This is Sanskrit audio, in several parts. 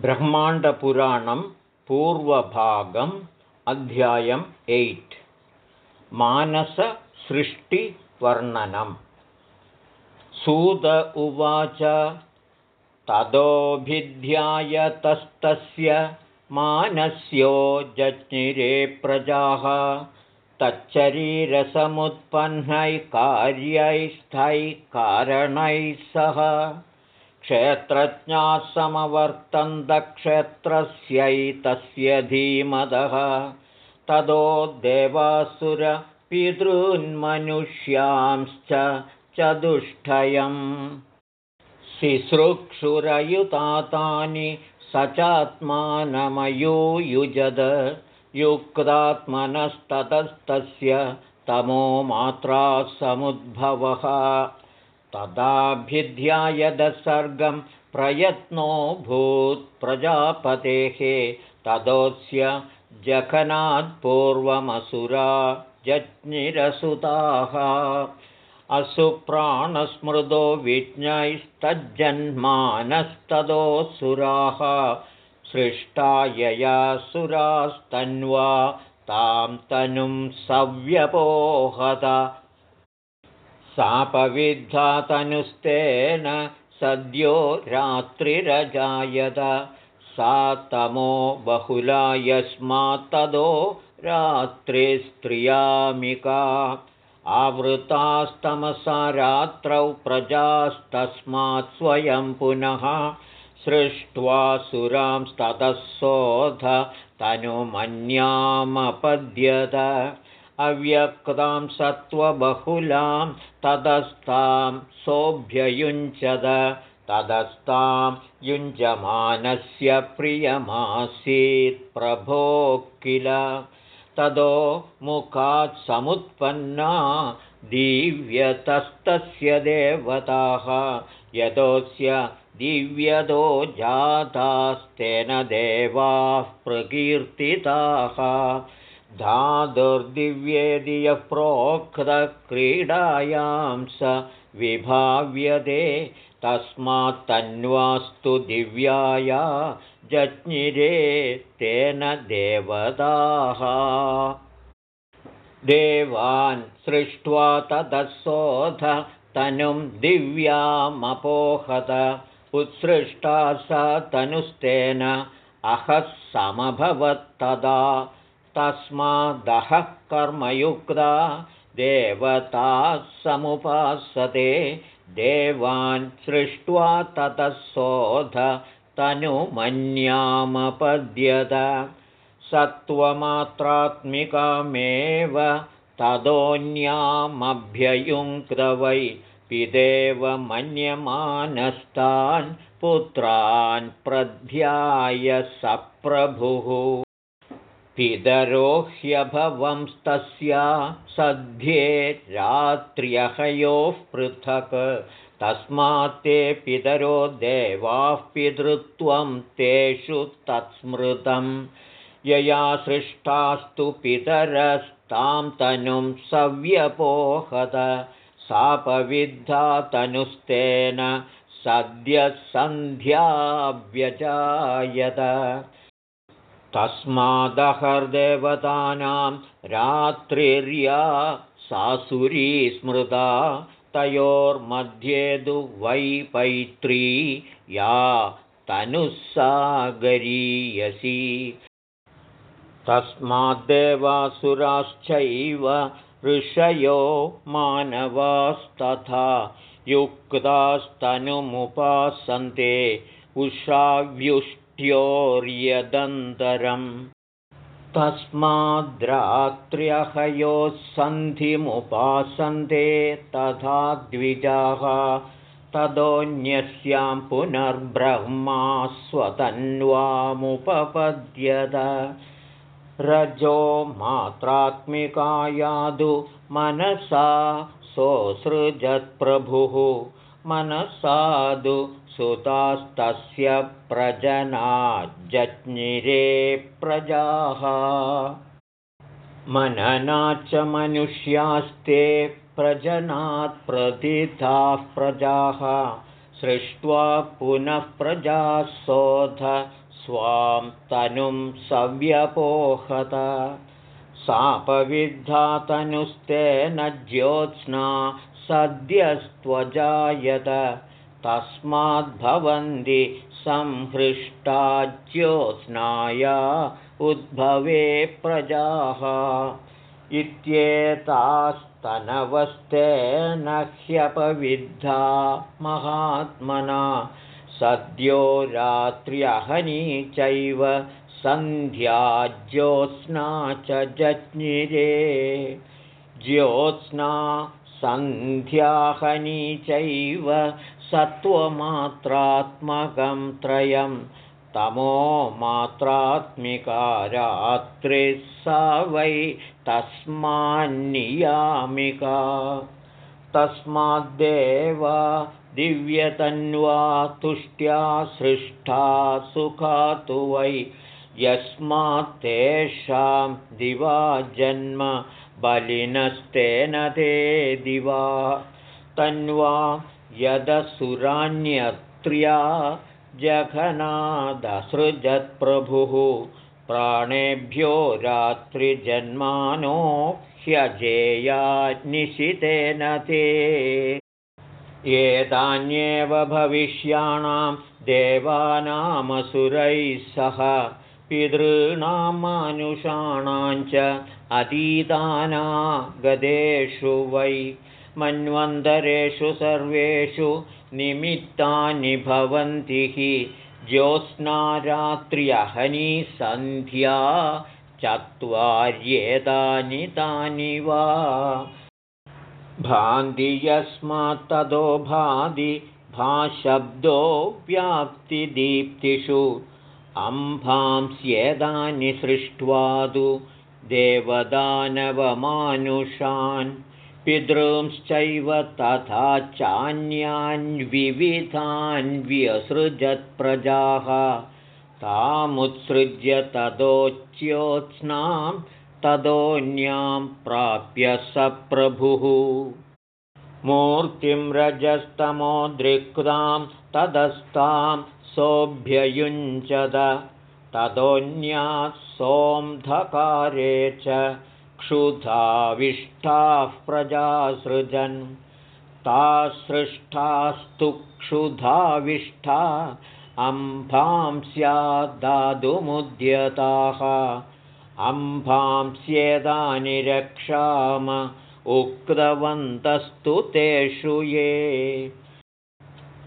ब्रह्माण्डपुराणं पूर्वभागम् अध्यायम् एय्ट्. मानससृष्टिवर्णनम् सूत उवाच ततोऽभिध्यायतस्तस्य मानस्यो जज्ञिरे प्रजाः तच्चरीरसमुत्पन्नैः कार्यैस्थैः कारणैः सह क्षेत्रज्ञाः समवर्तन्तक्षेत्रस्यैतस्य धीमदः ततो देवासुरपितॄन्मनुष्यांश्च चतुष्टयम्। शिश्रुक्षुरयुतातानि स चात्मानमयूयुजद युक्तात्मनस्ततस्तस्य तमो मात्रा समुद्भवः तदाभिध्यायदसर्गं प्रयत्नो भूत्प्रजापतेः ततोऽस्य जघनात्पूर्वमसुरा जज्ञिरसुताः। असुप्राणस्मृतो विज्ञैस्तज्जन्मानस्ततोऽसुराः सृष्टा यया सुरास्तन्वा तां तनुं सव्यपोहत सापविद्धातनुस्तेन सद्यो रात्रिरजायत। सा तमो बहुला यस्मात्तदो रात्रिस्त्रियामिका। आवृतास्तमसा रात्रौ प्रजास्तस्मात् स्वयं पुनः सृष्ट्वा सुरांस्ततः तनुमन्यामपद्यत अव्यक्तां सत्त्वबहुलां ततस्तां सोऽभ्ययुञ्चद ततस्तां युञ्जमानस्य प्रियमासीत् प्रभो किल? ततो मुखात् समुत्पन्ना दिव्यतस्तस्य देवताः यतोऽस्य दिव्यतो जातास्तेन देवाः प्रकीर्तिताः धातुर्दिव्येदि यः प्रोक्तक्रीडायां स विभाव्यते तस्मात्तन्वास्तु दिव्याया जज्ञिरे तेन देवताः। देवान् सृष्ट्वा ततःसोऽध तनुं दिव्यामपोहत उत्सृष्टा स तनुस्तेन अहः समभवत्तदा तस्मादः कर्मयुक्ता देवताः समुपासते। देवान् सृष्ट्वा ततः तनुमन्यामपद्यत। सत्त्वमात्रात्मिकामेव ततोऽन्यामभ्ययुङ्क्तवै पिदेव मन्यमानस्तान् पुत्रान् प्रध्याय सप्रभुः पितरो ह्यभवंस्तस्या सध्ये रात्र्यहयोः पृथक्। तस्मात् ते पितरो देवाः पितृत्वं तेषु तत्स्मृतं यया सृष्टास्तु पितरस्तां तनुं सव्यपोहत। सापविद्धा तनुस्तेन सद्यः सन्ध्याव्यजायत तस्मादहर्देवतानां रात्रिर्या सासुरी स्मृता तयोर्मध्ये तु वै पैत्री या तनुस्सागरीयसी। तस्माद्देवासुराश्चैव ऋषयो मानवास्तथा युक्तास्तनुमुपासन्ते उषाव्युष्ट ्योर्यदन्तरम् तस्माद्रात्र्यहयोः सन्धिमुपासन्ते तथा द्विजाः। ततोऽन्यस्यां पुनर्ब्रह्मा स्वतन्वामुपपद्यत। रजो मात्रात्मिकायादु मनसा सोऽसृजत्प्रभुः मनसादु सुतास्तस्य प्रजनाज्जज्ञिरे प्रजाः। मननाच्च मनुष्यास्ते प्रजनात् प्रथिताः प्रजाः। सृष्ट्वा पुनः प्रजासोध स्वां तनुं सव्यपोहत। सापविद्धा तनुस्तेन ज्योत्स्ना सद्यस्त्वजायत। तस्माद्भवन्ति संहृष्टा ज्योत्स्नाया उद्भवे प्रजाः। इत्येतास्तनवस्तेन ह्यपविद्धा महात्मना। सद्यो रात्र्यहनी चैव सन्ध्या ज्योत्स्ना च जज्ञिरे। ज्योत्स्ना सन्ध्याहनी चैव सत्त्वमात्रात्मकं त्रयं। तमो मात्रात्मिकारात्रिः सा वै तस्मान्नियामिका। तस्माद्देव दिव्यतन्वा तुष्ट्या सृष्टा सुखातु वै। यस्मात्तेषां दिवा जन्म बलिनस्तेन ते दिवा। तन्वा यदसुराण्यत्र्या जघनादसृजत्प्रभुः। प्राणेभ्यो रात्रिजन्मानो ह्यजेया ते। एतान्येव भविष्याणां देवानामसुरैः सह पितॄणां मानुषाणां च अतीतानागदेषु वै मन्वन्तरेषु सर्वेषु निमित्तानि भवन्ति हि। ज्योत्स्नारात्र्यहनी सन्ध्या चत्वार्येतानि तानि वा। भान्ति यस्मात्ततो भादि भाशब्दो व्याप्तिदीप्तिषु अम्भांस्येदानि सृष्ट्वा तु देवदानवमानुषान् पितॄंश्चैव तथा चान्यान्विविधान् व्यसृजत्प्रजाः तामुत्सृज्य ततोच्योत्स्नां ततोऽन्यां प्राप्य स प्रभुः मूर्तिं रजस्तमोदृक्तां तदस्तां सोऽभ्ययुञ्चद ततोऽन्याः सोऽन्धकारे च क्षुधाविष्ठाः प्रजासृजन्। तासृष्टास्तु क्षुधाविष्ठा अम्भां स्याद्दातुमुद्यताः अम्भांस्येदानि रक्षाम उक्तवन्तस्तु तेषु ये।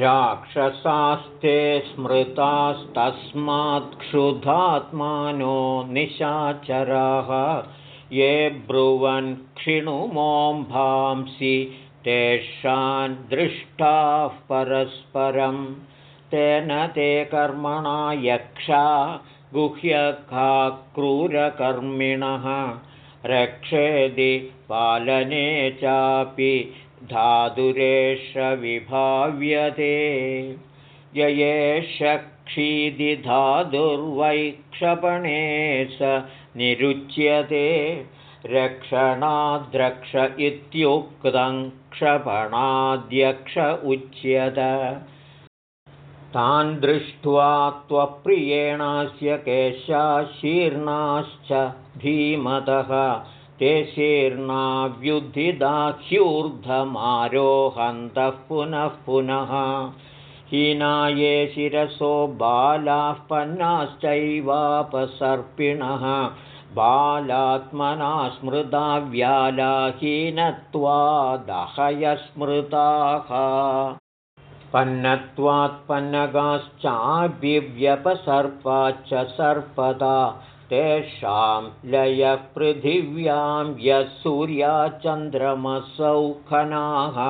राक्षसास्ते स्मृतास्तस्मात्क्षुधात्मानो निशाचराः। ये ब्रुवन् क्षिणुमोम्भांसि तेषान् दृष्टाः परस्परं तेन ते कर्मणा यक्षा गुह्यखा क्रूरकर्मिणः रक्षेदि पालने चापि धातुरेष विभाव्यते ययेष क्षीदिधातुर्वैक्षपणे स निरुच्यते। रक्षणाद्रक्ष इत्युक्तं क्षपणाद्यक्ष उच्यत तान् दृष्ट्वा त्वप्रियेणास्य केशाशीर्णाश्च धीमतः ते शीर्णाव्युद्धिदाह्यूर्धमारोहन्तः पुनः पुनः। हीनाये शिरसो बालाः पन्नाश्चैवापसर्पिणः बालात्मना स्मृता व्यालाहीनत्वा दहयस्मृताः पन्नत्वात्पन्नगाश्चाभिव्यपसर्पाच्च सर्पदा तेषां लयः पृथिव्यां यः सूर्याचन्द्रमसौ खनाः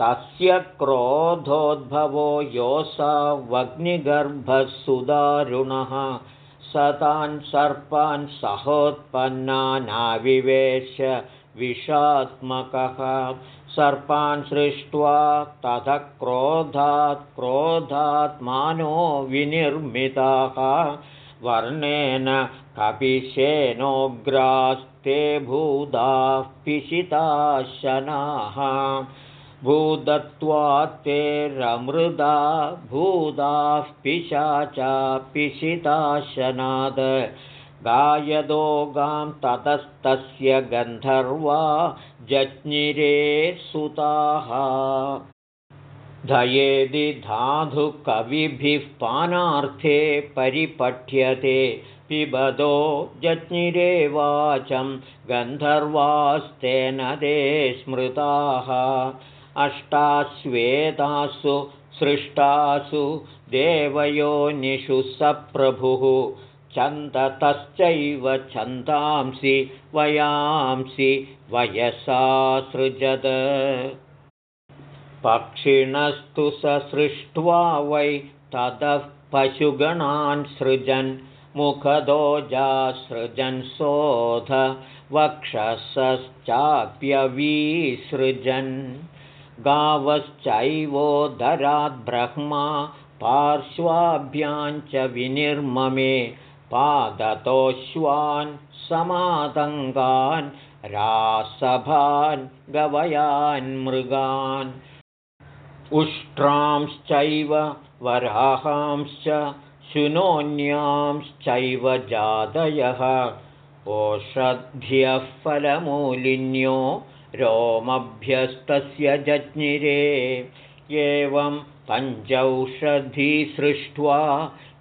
तस्य क्रोधोद्भवो योऽसावग्निगर्भः सुदारुणः स तान् सर्पान् सहोत्पन्नानाविवेश विषात्मकः सर्पान् सृष्ट्वा तथ क्रोधात् क्रोधात्मानो विनिर्मिताः। वर्णेन कपिशेनोग्रास्ते भूताः पिशिताशनाः। भूदत्वात्तेरमृदा भूदाः पिशाचा पिशिताशनाद गायदो गां ततस्तस्य गन्धर्वा जज्ञिरे सुताः। धयेदि धाधुकविभिः पानार्थे परिपठ्यते पिबदो जज्ञिरे वाचं गन्धर्वास्तेन ते स्मृताः। अष्टाश्वेतासु सृष्टासु देवयोनिषु सप्रभुः छन्दतश्चैव छन्दांसि वयांसि वयसा सृजद। पक्षिणस्तु स सृष्ट्वा वै ततः पशुगणान् सृजन् मुखदोजासृजन् शोध वक्षसश्चाप्यवीसृजन्। गावश्चैवोदराद्ब्रह्मा पार्श्वाभ्यां च विनिर्ममे पादतोऽश्वान् समातङ्गान् रासभान् गवयान् मृगान्। उष्ट्रांश्चैव वराहांश्च शुनोन्यांश्चैव जातयः। ओषद्भ्यः फलमूलिन्यो रोमभ्यस्तस्य जज्ञिरे। एवं पञ्चौषधीसृष्ट्वा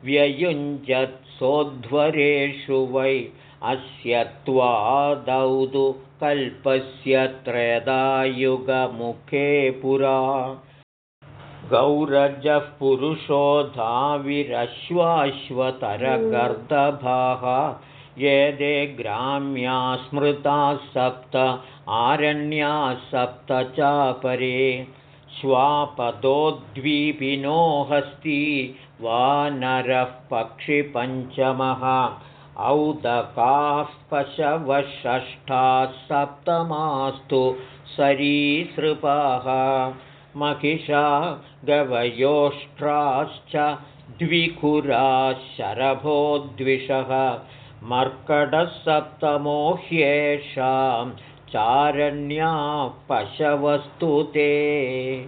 व्ययुञ्जत्सोध्वरेषु वै अस्य त्वादौ कल्पस्य त्रयदायुगमुखे पुरा। गौरजः पुरुषो धाविरश्वाश्वतरगर्दभाः ये दे ग्राम्या स्मृताः सप्त आरण्याः सप्त चापरे श्वापदोद्वीपिनो हस्ती वानरः पक्षिपञ्चमः औदकाः पशवषष्ठाः सप्तमास्तु सरीसृपाः महिषा गवयोष्ट्राश्च द्विखुराः शरभोद्विषः मर्कडः सप्तमो ह्येषां चारण्या पशवस्तु ते।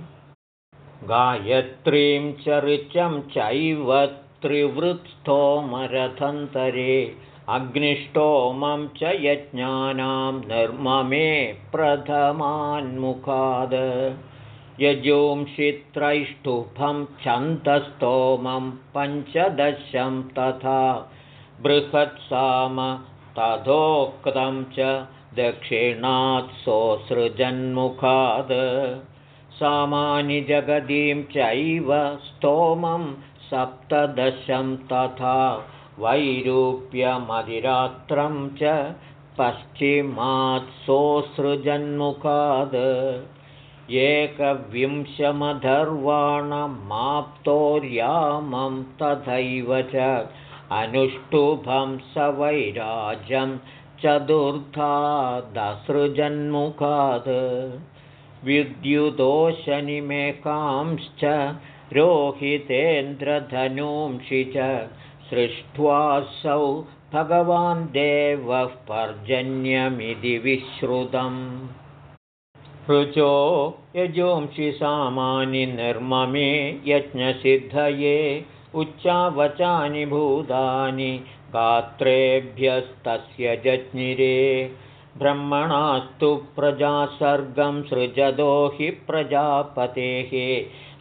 गायत्रीं च ऋचं चैव त्रिवृत्स्थोमरथन्तरे। अग्निष्टोमं च यज्ञानां निर्ममे प्रथमान्मुखाद। यजोंषित्रैष्टुभं छन्दस्तोमं पञ्चदशं तथा बृहत्साम तथोक्तं च दक्षिणात् सोऽसृजन्मुखाद् सामानि जगदीं चैव स्तोमं सप्तदशं तथा वैरूप्यमधिरात्रं च पश्चिमात् सोऽसृजन्मुखाद् एकविंशमधर्वाणमाप्तोर्यामं तथैव च अनुष्टुभं स वैराजं चतुर्थादसृजन्मुखात्। विद्युदोशनिमेकांश्च रोहितेन्द्रधनूंषि च सृष्ट्वासौ भगवान् देवः पर्जन्यमिति विश्रुतम्। ऋचो यजोंषि सामानि निर्ममे यज्ञसिद्धये उच्चावचानि भूतानि गात्रेभ्यस्तस्य जज्ञिरे ब्रह्मणास्तु प्रजासर्गं सृजदो हि प्रजापतेः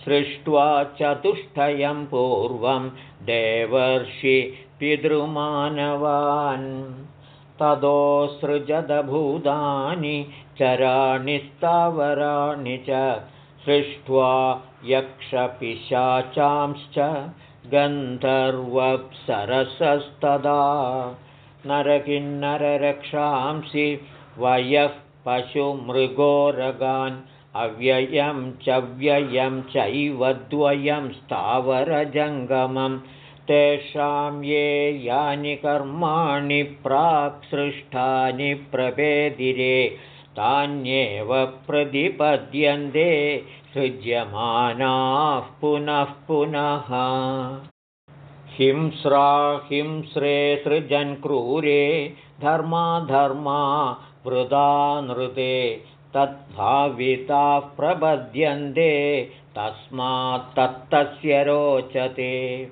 सृष्ट्वा चतुष्टयं पूर्वं देवर्षि पितृमानवान्। तदोसृजदभूतानि चराणि स्थावराणि च सृष्ट्वा यक्षपिशाचांश्च गन्धर्वप्सरसस्तदा। नरकिन्नररक्षांसि वयः पशुमृगोरगान् अव्ययं च व्ययं चैव द्वयं स्थावरजङ्गमं। तेषां ये यानि कर्माणि प्राक्सृष्टानि प्रपेदिरे तान्येव प्रतिपद्यन्ते सृज्यमानाः पुनः पुनः। हिंस्रा हिंस्रे सृजन् क्रूरे धर्मा धर्मा वृदा नृते तद्भाविताः प्रबध्यन्ते तस्मात् तत्तस्य रोचते।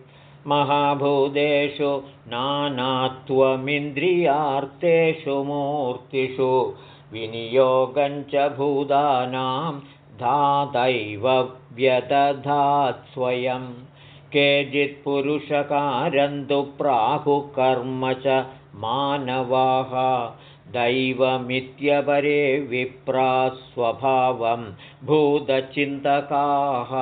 महाभूतेषु नानात्वमिन्द्रियार्तेषु मूर्तिषु विनियोगञ्च भूतानां धातैव व्यदधात् स्वयं केचित्पुरुषकारन्तु प्राहुकर्म च मानवाः। दैवमित्यपरे विप्रास्वभावं भूतचिन्तकाः।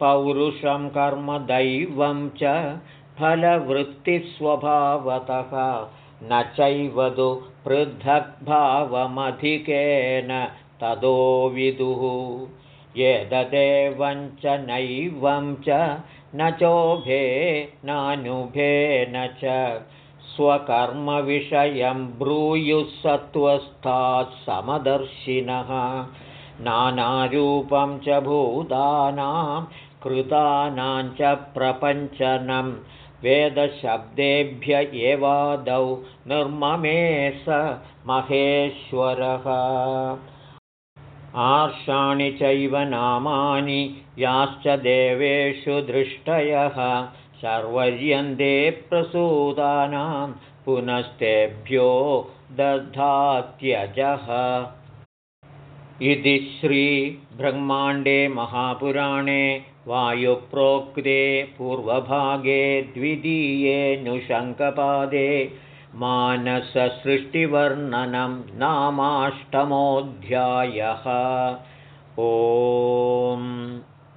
पौरुषं कर्म दैवं च फलवृत्तिस्वभावतः। न चैवतु पृथग्भावमधिकेन ततो विदुः। एतदेवं च नैवं च न चोभे नानुभेन च स्वकर्मविषयं ब्रूयुः सत्त्वस्थात् समदर्शिनः। नानारूपं च भूतानां कृतानां च प्रपञ्चनं वेदशब्देभ्य एवादौ निर्ममे स महेश्वरः। आर्षाणि चैव नामानि याश्च देवेषु दृष्टयः। सर्वर्यन्ते प्रसूतानां पुनस्तेभ्यो दधात्यजः। इति श्रीब्रह्माण्डे महापुराणे वायुप्रोक्ते पूर्वभागे द्वितीये नुशङ्कपादे मानससृष्टिवर्णनं नामाष्टमोऽध्यायः। ओम्